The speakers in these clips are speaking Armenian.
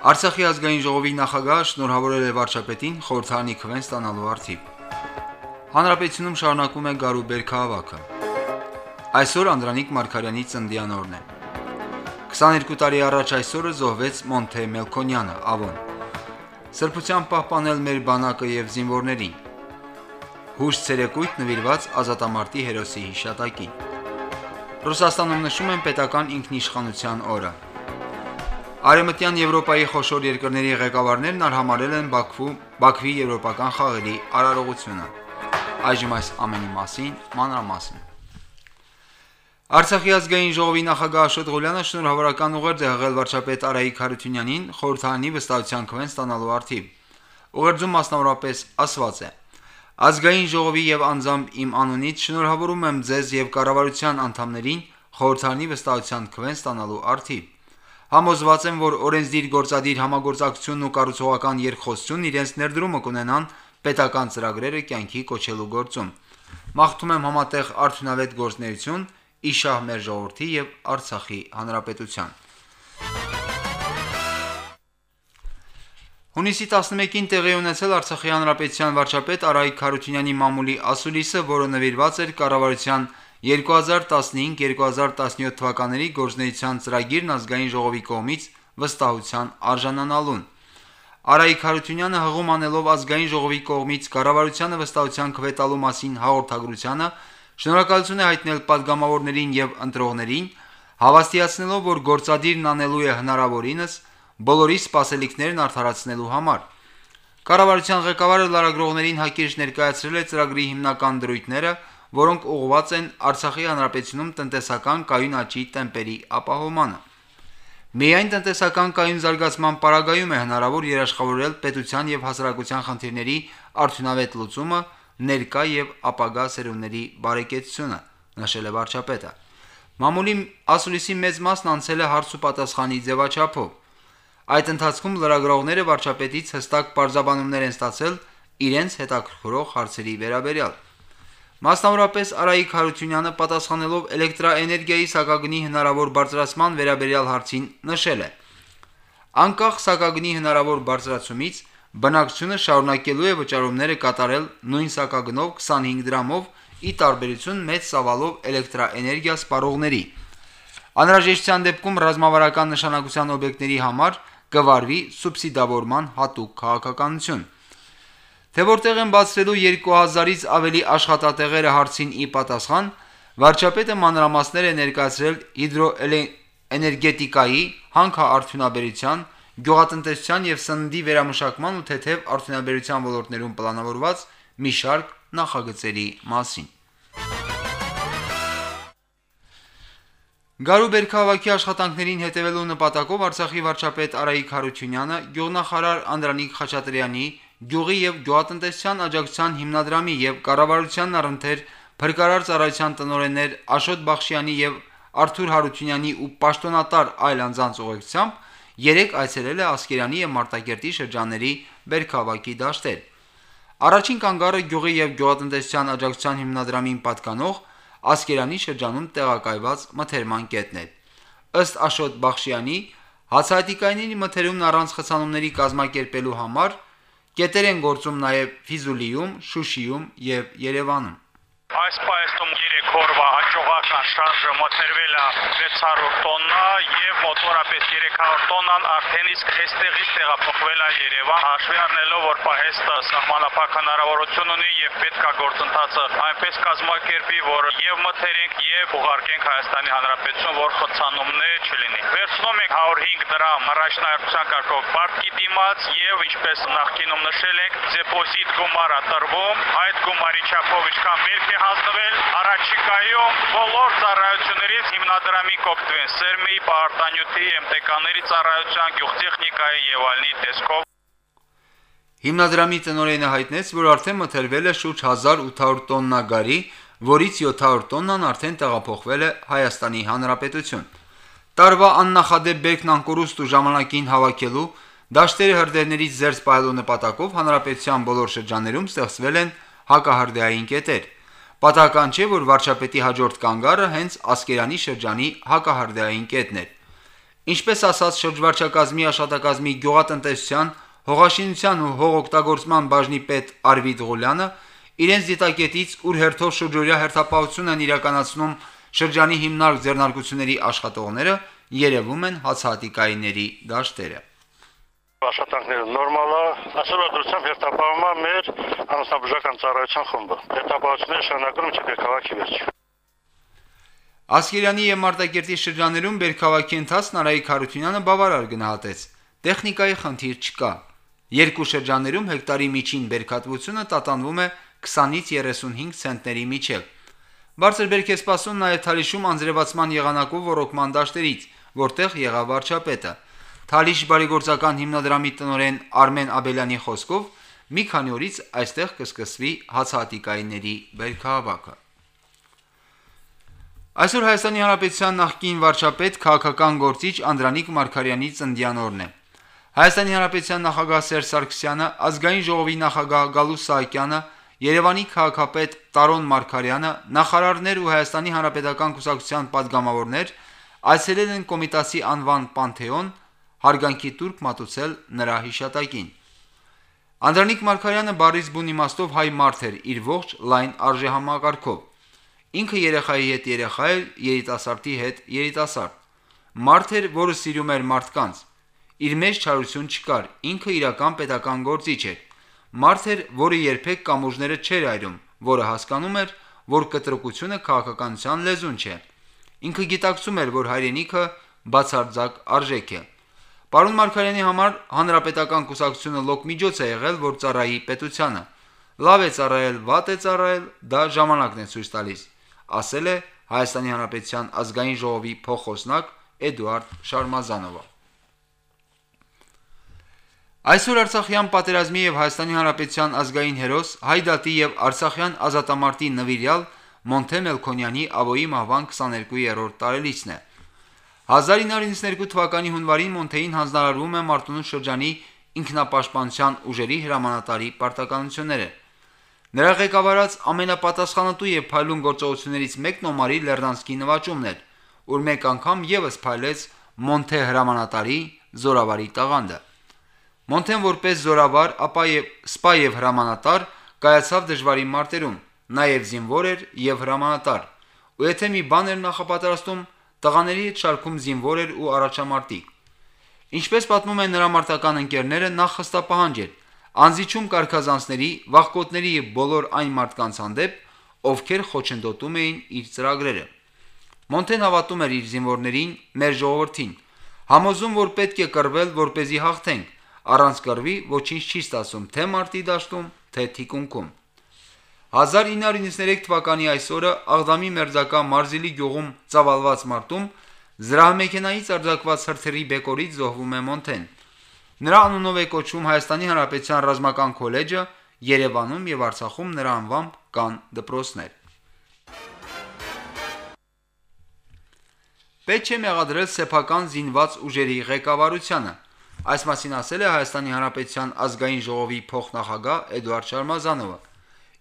Արցախի ազգային ժողովի նախագահ շնորհավորել է վարչապետին խորհրդանի քվեն ստանալու արդիվ։ Հանրապետությունում շարունակում է գարու բերքահավաքը։ Այսօր Անդրանիկ Մարկարյանի ծննդյանօրն է։ 22 տարի առաջ այսօրը զոհվեց Մոնթե Մելքոնյանը, Ավոն։ Սրբության պահպանել մեր բանակը եւ զինվորներին։ Հուշ ցերեկույթ նվիրված ազատամարտի հերոսի հիշատակին։ Ռուսաստանում նշում են պետական ինքնիշխանության օրը։ Արեմտյան Եվրոպայի խոշոր երկրների ղեկավարներն արհամարել են Բաքվու Բաքվի եվրոպական խաղերի արարողությունը։ Այժմ այս ամենի մասին մանրամասն։ Արցախի ազգային ժողովի նախագահ Աշոտ Ղուլյանը շնորհավորական ուղերձ է հղել վարչապետ Արայիկ Հարությունյանին խորհրդանի վստահության քվեն ստանալու արդիվ։ Ուղերձում մասնավորապես ասված է. Ազգային ժողովի եւ անձամբ իմ անունից շնորհավորում եմ ձեզ եւ կառավարության անդամներին խորհրդանի վստահության քվեն ստանալու արդիվ։ Համոզված եմ, որ օրենսդիր գործադիր համագործակցությունն ու կառուցողական երկխոսությունն իրենց ներդրումը կունենան պետական ծրագրերը կյանքի կոչելու գործում։ Մաղթում եմ համատեղ արդյունավետ գործնեություն իշահ մեր ժողովրդի եւ Արցախի հանրապետության։ Հունիսի 11-ին տեղի ունեցել Արցախի հանրապետության վարչապետ Արայիկ Խարությունյանի մամուլի ասուլիսը, որը նվիրված էր կառավարության 2015-2017 թվականների գործնեության ծրագիրն ազգային ժողովի կողմից վստահության արժանանալուն։ Արայիկ Հարությունյանը հղում անելով ազգային ժողովի կողմից կառավարությանը վստահության քվետալու մասին հաղորդագրությանը շնորհակալություն է հայտնել падգամավորներին եւ ընտրողներին, հավաստիացնելով, որ գործադիրն անելու է հնարավորինս բոլորի սպասելիքներն արդարացնելու համար։ Կառավարության ղեկավարը լարագրողներին հակիրճ ներկայացրել է ծրագրի հիմնական դրույթները, որոնք ուղղված են Արցախի հանրապետությունում տնտեսական կայուն աճի տեմպերի ապահովմանը։ Միայն տնտեսական կայուն զարգացման պարագայում է հնարավոր երաշխավորել պետության եւ հասարակության խնդիրների արդյունավետ լուծումը, ներկա եւ ապագա սերունդների բարեկեցությունը, նշել է վարչապետը։ Մամուլի ասուլիսի մեծ մասն անցել է հարց ու պատասխանի ձևաչափով։ Այդ ընթացքում լրագրողները վարչապետից հստակ պարզաբանումներ են ստացել իրենց հետաքրքրող հարցերի վերաբերյալ։ Մասնավորապես Արայիկ Հարությունյանը պատասխանելով էլեկտրաէներգիայի սակագնի հնարավոր բարձրացման վերաբերյալ հարցին նշել է. Անկախ սակագնի հնարավոր բարձրացումից բնակչությունը շարունակելու է վճարումները կատարել նույն սակագնով 25 դրամով ի տարբերություն մեծ սավալով էլեկտրաէներգիա սպառողների։ Անհրաժեշտության դեպքում ռազմավարական նշանակության օբյեկտների համար կվարվի սուբսիդավորման հատուկ քաղաքականություն։ Թե որտեղ են բացվելու 2000-ից ավելի աշխատատեղերը հարցին ի պատասխան, վարչապետը մանրամասներ է ներկայացրել հիդրոէներգետիկայի, հանքարդյունաբերության, գյուղատնտեսության եւ սննդի վերամշակման ու թեթև արդյունաբերության ոլորտներում պլանավորված մի շարք նախագծերի մասին։ Գարուբերքահավաքի աշխատանքներին հետևելու նպատակով Արցախի վարչապետ Արայիկ Խարությունյանը գյուղնախարար Անդրանիկ Խաչատրյանի գյուղի եւ գյուղատնտեսության աջակցության հիմնադրամի եւ կառավարությանն առընթեր փրկարար ծառայության տնօրեններ Աշոտ Բախշյանի եւ Արթուր Հարությունյանի ու պաշտոնատար այլ անձանց ուղեկցությամբ երեք այցելել է Ասկերանի եւ Մարտակերտի շրջանների բերքահավաքի դաշտեր։ Առաջին կանգառը գյուղի եւ գյուղատնտեսության աջակցության հիմնադրամին պատկանող Ասկերանի շրջանում տեղակայված մթերման կետն է։ Ըստ Աշոտ Բախշյանի, հացահատիկայինի մթերումն առանց խցանումների կազմակերպելու համար կետեր են գործում նաև Ֆիզուլիում, Շուշիում եւ Երևանում։ Այս պայստում 3 օրվա հաջողական շարժը մթերվել է 600 տոննա եւ մոտորապես 300 տոննան արդեն իսկ այստեղից տեղափոխվել է Երևան, հաշվի առնելով որ պահեստը սահմանափակ հնարավորություն ունի եւ պետք է գործընթացը այնպես կազմակերպի, որ եւ մթերենք եւ ուղարկենք Հայաստանի Հանրապետություն, որ խցանումներ չլինի։ Վերցնում ենք 105 դրամ առաջնահերթության կարգով պարտքի դիմաց եւ ինչպես նախկինում նշել ենք, դեպոզիտ գումար ատրվում, այդ գումարի չափով ինչքան բերք է հանձնվել առաջիկայում բոլոր ծառայություններից հիմնադրամի կոպտվեն սերմի, պարտանյութի, ՄՏԿ-ների ծառայության, գյուղտեխնիկայի եւ այլնի տեսքով Հիմնադրամի տնօրենը հայտնեց, որ արդեն մթերվել է շուրջ 1800 տոննա գարի, որից 700 տոննան արդեն տեղափոխվել է Հայաստանի Հանրապետություն։ Տարվա աննախադեպ բերքն անկորուստ ու ժամանակին հավաքելու դաշտերի հրդեհներից զերծ պահելու նպատակով հանրապետության բոլոր շրջաններում ստեղծվել են հակահրդեհային կետեր։ Պատահական չէ, որ վարչապետի հաջորդ կանգառը հենց Ասկերանի շրջանի հակահրդեհային կետն էր։ Ինչպես ասաց շրջվարչակազմի աշխատակազմի գյուղատնտեսության, հողաշինության ու հողօգտագործման բաժնի պետ Արվիդ Ղուլյանը, իրենց դիտակետից ուր հերթով շրջօրյա հերթապահություն են իրականացնում շրջանի հիմնարկ ձեռնարկությունների աշխատողները, երևում են հացահատիկայինների դաշտերը աշխատանքները նորմալ է, այսօր դրությամբ հերթապահում է մեր անասնաբուժական ծառայության խումբը։ Հերթապահությունները շարունակում են չդեր քաղաքի վերջ։ Ասկերյանի եւ Մարտակերտի շրջաներում բերքավաքի ընթացն Արայիկ Հարությունյանը բավարար գնահատեց։ Տեխնիկայի խնդիր չկա։ Երկու շրջաններում հեկտարի միջին բերքատվությունը տատանվում է 20-ից 35 ցենտների միջև։ Բարձր բերք է սպասում նաև Թալիշում անձրևացման եղանակով ռոկման դաշտերից, որտեղ եղավ վարչապետը։ Թալիշ բարեգործական հիմնադրամի տնօրեն Արմեն Աբելյանի խոսքով մի քանի օրից այստեղ կսկսվի հացահատիկայինների բերքահավաքը։ Այսօր Հայաստանի Հանրապետության նախկին վարչապետ քաղաքական գործիչ Անդրանիկ Մարգարյանի ծննդյանօրն է։ Հայաստանի Հանրապետության նախագահ Սերժ Սարգսյանը, ազգային ժողովի նախագահ Գալուս Սահակյանը, Երևանի քաղաքապետ Տարոն Մարգարյանը, նախարարներ ու Հայաստանի Հանրապետական կուսակցության падգամավորներ այցելել են Կոմիտասի անվան Պանթեոն հարգանքի տուրք մատուցել նրա հիշատակին։ Անդրանիկ Մարկարյանը բարից բուն իմաստով հայ մարդ էր իր ողջ լայն արժեհամակարգով։ Ինքը երեխայի հետ երեխա էր, երիտասարդի հետ երիտասարդ։ Մարդ էր, որը սիրում էր մարդկանց։ Իր մեջ չարություն չկար, ինքը իրական պետական գործիչ էր։ Մարդ էր, որը երբեք կամուժները չէր այրում, որը հասկանում էր, որ կտրկությունը քաղաքականության լեզուն չէ։ Ինքը գիտակցում էր, որ հայրենիքը բացարձակ արժեք է։ Պարոն Մարկարյանի համար հանրապետական կուսակցությունը լոկ միջոց է եղել, որ ծառայի պետությանը։ Լավ է ծառայել, վատ է ծառայել, դա ժամանակն է ցույց տալիս, ասել է Հայաստանի Հանրապետության ազգային ժողովի փոխոսնակ Էդուարդ Շարմազանովը։ Այսօր Արցախյան պատերազմի եւ Հայաստանի Հանրապետության ազգային հերոս Հայդատի եւ Արցախյան ազատամարտի նվիրյալ Մոնթե Մելքոնյանի ավոյի մահվան 22-րդ տարելիցն է։ 1992 թվականի հունվարին Մոնթեին հանձնարարվում է Մարտունու շրջանի ինքնապաշտպանության ուժերի հրամանատարի պարտականությունները։ Նրա ղեկավարած ամենապատասխանատու եւ փայլուն գործողություններից մեկն Օմարի Լեռնանսկի նվաճումն էր, որ մեկ անգամ եւս փայլեց Մոնթե հրամանատարի զորավարի տաղանդը։ Մոնթեն որպես զորավար, ապա եւ սպա եւ հրամանատար կայացավ դժվարի մարտերում, նաեւ զինվոր էր եւ հրամանատար։ Ու եթե մի բան էր նախապատրաստում, Տղաների հետ շարքում զինվոր էր ու առաջամարտիկ։ Ինչպես պատմում են նրա մարտական ընկերները, նախ հստապահանջ էր անզիջում կարկազանցների, վախկոտների եւ բոլոր այն մարդկանց հանդեպ, ովքեր խոչընդոտում էին իր ծրագրերը։ Մոնտեն հավատում էր իր զինվորներին, մեր ժողովրդին, համոզում, որ պետք է կռվել, որ เป զի հաղթենք, առանց կռվի ոչինչ չի ստացում թե մարտի դաշտում, թե թիկունքում։ 1993 թվականի այսօրը Աղդամի մերձակա Մարզիլի գյուղում ծավալված մարտում զրահմեքենայից արձակված հրթիռի բեկորից զոհվում է Մոնթեն։ Նրա անունով է կոչվում Հայաստանի Հանրապետության ռազմական քոլեջը, Երևանում եւ Արցախում նրա անվամբ կան դպրոցներ։ Պետք է մեղադրել սեփական զինված ուժերի ղեկավարությանը։ Այս մասին ասել է Հայաստանի Հանրապետության ազգային ժողովի փոխնախագահ Էդուարդ Շարմազանովը։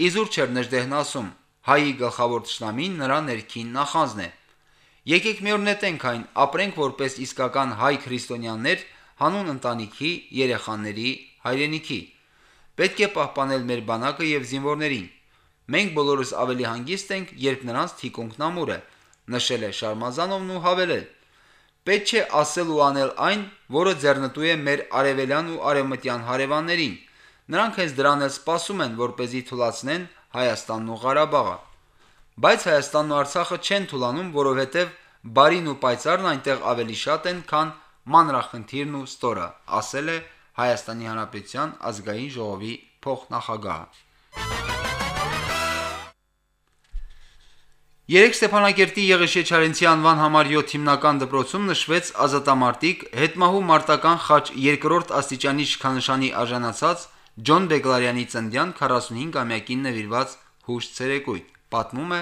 Իզուր չէր Նժդեհն ասում. հայի գլխավոր ճշնամին նրա ներքին նախանձն է։ Եկեք մի օր նետենք այն, ապրենք որպես իսկական հայ քրիստոնյաներ, հանուն ընտանիքի, երեխաների, հայրենիքի։ Պետք է պահպանել մեր բանակը եւ զինվորներին։ Մենք բոլորս ավելի հանգիստ ենք, երբ նրանց թիկունքն ամուր է, նշել է Շարմազանովն ու հավելել. Պետք է ասել ու անել այն, որը ձեռնտու է մեր արևելյան ու արևմտյան հարևաններին Նրանք հենց դրան էլ սպասում են, որ เป զի թույլատնեն Հայաստանն ու Ղարաբաղը։ Բայց Հայաստանն ու Արցախը չեն թույլանում, որովհետև բարին ու պայծառն այնտեղ ավելի շատ են, քան մանրախնդիրն ու ստորը, ասել է Հայաստանի Հանրապետության ազգային ժողովի փոխնախագահը։ Երեք Ստեփանակերտի Եղեշե Չարենցի անվան համար 7 հիմնական դպրոցում նշվեց ազատամարտիկ հետմահու մարտական խաչ երկրորդ աստիճանի շքանշանի արժանացած Ջոն Բեգլարյանի ծննդյան 45-ամյակին նվիրված հուշ ցերեկույթ, պատմում է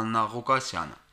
Աննա Ղուկասյանը։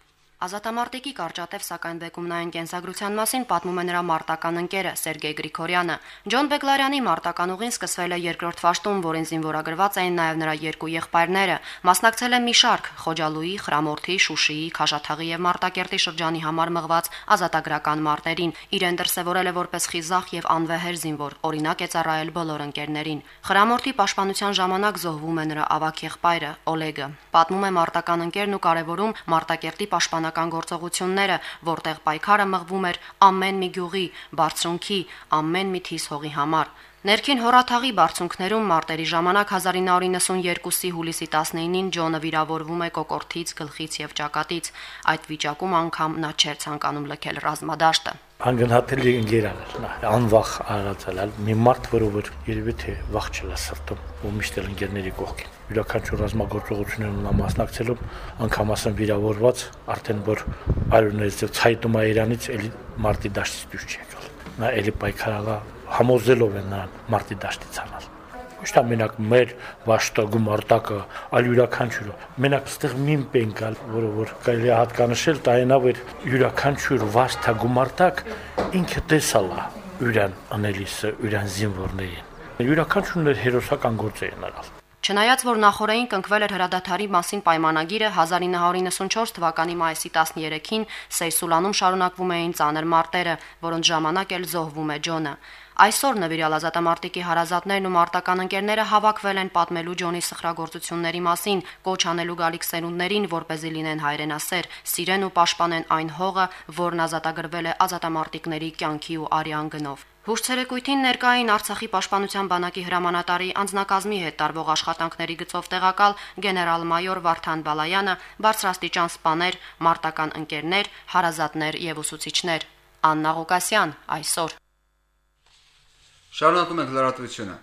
Ազատամարտիկի կարճատև սակայն բեկումնային կենսագրության մասին պատմում է նրա մարտական ընկերը Սերգեյ Գրիգորյանը։ Ջոն Բեգլարյանի մարտական ուղին սկսվել է երկրորդ ֆաշտում, որին զինվորագրված էին նաև նրա երկու եղբայրները։ Մասնակցել է մի շարք Խոջալուի, Խրամորթի, Շուշիի, Քաշաթաղի եւ Մարտակերտի շրջանի համար մղված ազատագրական մարտերին։ Իրեն դրսևորել է որպես խիզախ եւ անվեհեր զինվոր, օրինակ է ծառայել բոլոր ընկերներին։ Խրամորթի պաշտպանության ժամանակ զոհվում է նրա ավակ եղբայրը Օլեգը։ Պատմում է մարտական ընկերն ու կարևորում Մարտակերտի պաշտպան պաշտպանական գործողությունները, որտեղ պայքարը մղվում էր ամեն մի գյուղի, բարձունքի, ամեն մի թիս հողի համար։ Ներքին հորաթաղի բարձունքներում մարտերի ժամանակ 1992-ի հուլիսի 19-ին Ջոնը վիրավորվում է կոկորտից, գլխից եւ ճակատից։ Այդ վիճակում անգամ նա չէր ցանկանում լքել ռազմադաշտը անգնահատելի ընկերաներ նա անվախ արածալ մի մարդ որը որ երևի թե վախ չլա սրտում ու միշտ էլ ընկերների կողքին յուրաքանչյուր ռազմագործողություններում նա մասնակցելով անգամ ասեմ վիրավորված արդեն որ արյուններից ցայտում է Իրանից էլի մարտի դաշտից դուրս չի եկել նա էլի պայքարալա համոզելով են նրան մարտի դաշտից անալ ոչ թե մենակ մեր վաշտը գումարտակը, այլ յուրաքանչյուրը։ Մենակ այստեղ մին պենկալ, որը որ կարելի է հատկանշել, տայնավ էր յուրաքանչյուր վաշտա գումարտակ ինքը տեսալա յուրան անելիսը, յուրան զինվորներին։ Յուրաքանչյուրն էր հերոսական գործ էին արալ։ Չնայած որ նախորդային կնքվել էր հրադադարի մասին պայմանագիրը 1994 թվականի մայիսի 13-ին Սեյսուլանում շարունակվում էին ծանր մարտերը, որոնց ժամանակ էլ զոհվում է Ջոնը։ Այսօր նվիրյալ ազատամարտիկի հարազատներն ու մարտական ընկերները հավաքվել են պատմելու Ջոնի սխրագործությունների մասին, կոչ անելու գալիք սերունդներին, որ เป զի լինեն հայրենասեր, սիրեն ու պաշտպանեն այն հողը, որն ազատագրվել է ազատամարտիկների կյանքի ու արյան գնով։ Հուշցերեկույթին ներկային Արցախի պաշտպանության բանակի հրամանատարի անձնակազմի հետ տարվող աշխատանքների գծով տեղակալ գեներալ-մայոր Վարդան Բալայանը, բարձրաստիճան սպաներ, մարտական ընկերներ, հարազատներ եւ ուսուցիչներ։ Աննա Ղուկասյան այսօր Շարունակում ենք լրատվությունը։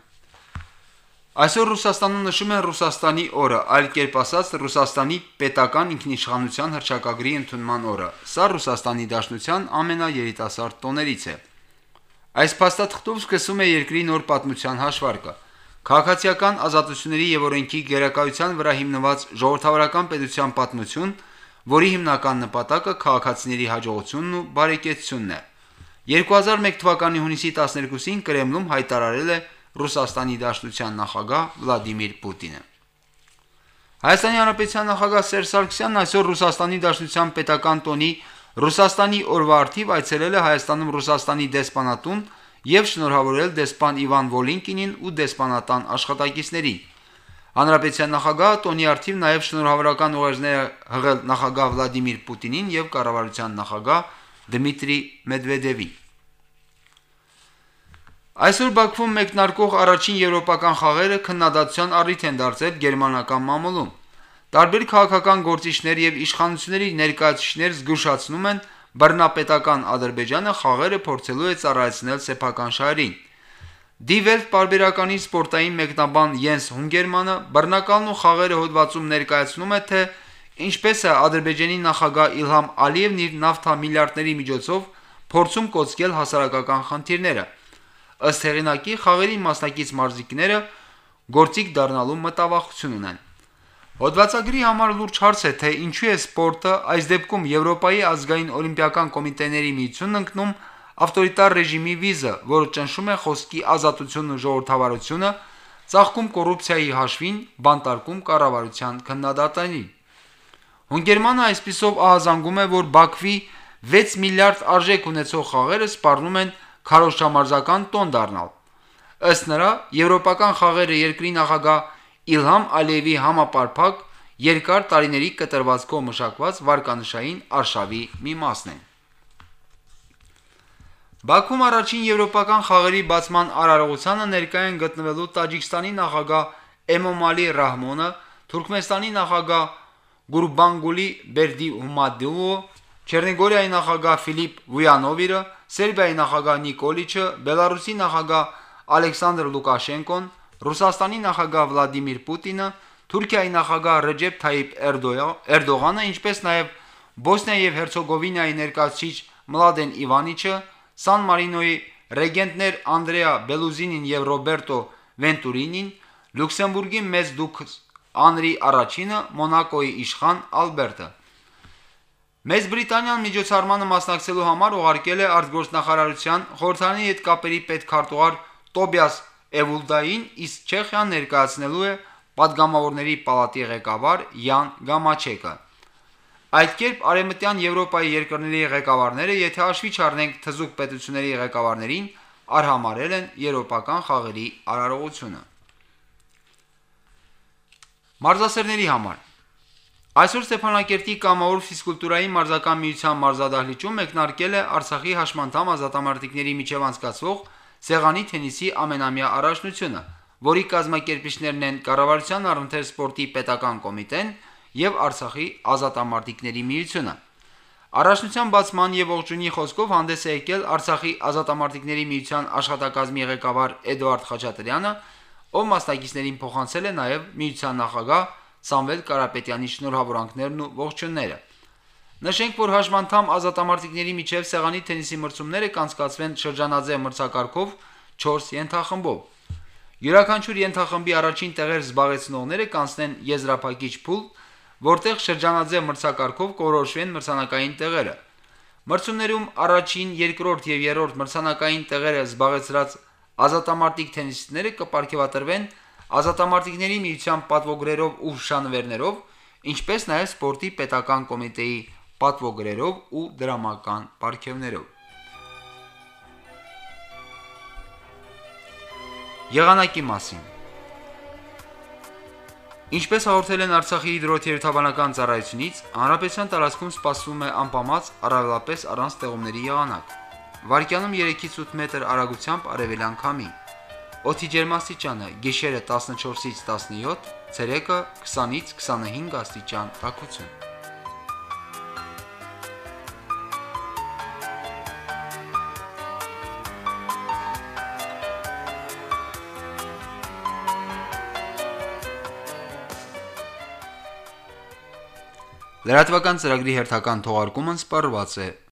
Այսօր Ռուսաստանում նշում են Ռուսաստանի օրը, այլ կերպ ասած Ռուսաստանի պետական ինքնիշխանության հռչակագրի ընդունման օրը։ Սա Ռուսաստանի Դաշնության ամենաերիտասարդ տոներից է։ Այս փաստաթղթով սկսում է երկրի նոր պատմության հաշվարկը։ Քաղաքացիական ազատությունների եւ օրենքի գերակայության վրա հիմնված ժողովրդավարական պետության պատմություն, որի հիմնական նպատակը քաղաքացիների հաջողությունն ու բարեկեցությունն է։ 2001 թվականի հունիսի 12-ին Կրեմլում հայտարարել է Ռուսաստանի Դաշնության նախագահ Վլադիմիր Պուտինը։ Հայաստանի Հանրապետության նախագահ Սերժ Սարգսյանն այսօր Ռուսաստանի Դաշնության պետական տոնի Ռուսաստանի օրվա արդիվ այցելել է Հայաստանում Ռուսաստանի դեսպանատուն եւ շնորհավորել դեսպան Իվան Վոլինկինին ու դեսպանատան աշխատակիցներին։ Հանրապետության նախագահը տոնի արդիվ նաեւ շնորհավորական ուղերձներ հղել նախագահ Վլադիմիր Պուտինին եւ կառավարության նախագահ Դմիտրի Մեդվեդևին։ Այսօր Բաքվում մեկնարկող առաջին եվրոպական խաղերը քննադատության առիթ են դարձել գերմանական մամուլում։ Տարբեր քաղաքական գործիչներ եւ իշխանությունների ներկայացուցիչներ զգուշացնում են բռնապետական Ադրբեջանը խաղերը փորձելու է ծառայեցնել սեփական շահերին։ Դիվելտ բարբերականի սպորտային մեկնաբան Յենս Հունգերմանը բռնակալն ու խաղերը հոդվածում ներկայացնում է, թե ինչպես է Ադրբեջանի նախագահ Իլհամ Ալիևն իր նավթա միլիարդների միջոցով փորձում կոծկել հասարակական խնդիրները։ Ըստ հեղինակի խաղերի մասնակից մարզիկները գործիք դառնալու մտավախություն ունեն։ Հոդվածագրի համար լուրջ հարց է, թե ինչու է սպորտը այս դեպքում Եվրոպայի ազգային օլիմպիական կոմիտեների միությունն ընկնում ավտորիտար ռեժիմի վիզը, որը ճնշում է խոսքի ազատությունն ու ժողովրդավարությունը, ծաղկում կոռուպցիայի հաշվին, բանտարկում կառավարության քննադատային։ Հունգերմանը այսպիսով ահազանգում է, որ Բաքվի 6 միլիարդ արժեք ունեցող խաղերը սպառնում են քարոշչամարզական տոն դառնալ։ Ըստ նրա, եվրոպական խաղերը երկրի նախագահ Իլհամ Ալիևի համապարփակ երկար տարիների կտրվածքով մշակված վարկանշային արշավի մի մասն է։ Բաքվում առաջին եվրոպական խաղերի բացման արարողությանը ներկայ են գտնվելու Տաջիկստանի նախագահ Էմոմալի Ռահմոնը, Թուրքմենստանի նախագահ Գուրբանգուլի Բերդի Հումադիուը, Չեռնիգորիայի նախագահ Ֆիլիպ Վույանովիրը, Սերբիայի նախագահ Նիկոլիչը, Բելարուսի նախագահ Ալեքսանդր Լուկաշենկոն, Ռուսաստանի նախագահ Վլադիմիր Պուտինը, Թուրքիայի նախագահ Ռեջեփ Թայիպ Էրդողանը, ինչպես նաև Բոսնիա եւ Հերցեգովինայի ներկայացուցիչ Մլադեն Իվանիչը, Սան Մարինոյի ռեգենտներ Անդրեա Բելուզինին եւ Ռոբերտո Վենտուրինին, Լյուքսեմբուրգի մեծ դուք Անրի առաջինը Մոնակոյի իշխան Ալբերտը։ Մեծ Բրիտանիան միջոցառմանը մասնակցելու համար ուղարկել է արտգործնախարարության խորհրդանի հետ կապերի պետքարտուղար Տոբիաս Էվուլդային, իսկ Չեխիան ներկայացնելու է падգամավորների պալատի ղեկավար Յան Գամաչեկը։ Այդ կերպ արևմտյան Եվրոպայի երկրների ղեկավարները, եթե հաշվի չառնենք թզուկ պետությունների ղեկավարներին, արհամարել են եվրոպական խաղերի արարողությունը։ Մարզասերների համար Այսօր Ստեփանակերտի կամավոր ֆիզկուլտուրայի մարզական միության մարզադահլիճում մեկնարկել է Արցախի հաշմանդամ ազատամարտիկների միջև անցկացվող սեղանի թենիսի ամենամյա առաջնությունը, որի կազմակերպիչներն են Կառավարության առընթեր սպորտի պետական կոմիտեն եւ Արցախի ազատամարտիկների միությունը։ Առաջնության բացման եւ ողջունի խոսքով հանդես է եկել Արցախի ազատամարտիկների միության աշխատակազմի ղեկավար Էդուարդ Խաչատրյանը, ով մասնակիցներին փոխանցել է նաեւ միության նախագահ Սամվել Կարապետյանի շնորհավորանքներն ու ողջունները։ Նշենք, որ հաշմանդամ ազատամարտիկների միջև սեղանի թենիսի մրցումները կանցկացվեն շրջանաձե մրցակարգով 4 ենթախմբով։ Յուրաքանչյուր ենթախմբի առաջին տեղեր զբաղեցնողները կանցնեն եզրափակիչ փուլ, որտեղ շրջանաձե մրցակարգով կորոշվեն մրցանակային տեղերը։ Մրցումներում առաջին, երկրորդ եւ երրորդ մրցանակային տեղերը զբաղեցրած ազատամարտիկ թենիսիստները կպարգևատրվեն ազատամարտիկների միության պատվոգրերով ու շանվերներով, ինչպես նաև սպորտի պետական կոմիտեի պատվոգրերով ու դրամական պարգևներով։ Եղանակի մասին. Ինչպես հաղորդել են Արցախի հիդրոթերապևտաբանական ծառայությունից, հանրապետության տարածքում սպասվում է անպամած առավելապես առանց ստեղումների եղանակ։ Վարկյանում 3-ից 8 մետր արագությամբ արևելյան քամի։ Օդի ջերմաստիճանը՝ գիշերը 14-ից 17, ցերեկը 20-ից 25 աստիճան տաքություն։ Լրատվական ծրագրի հերթական թողարկումն սպառված է։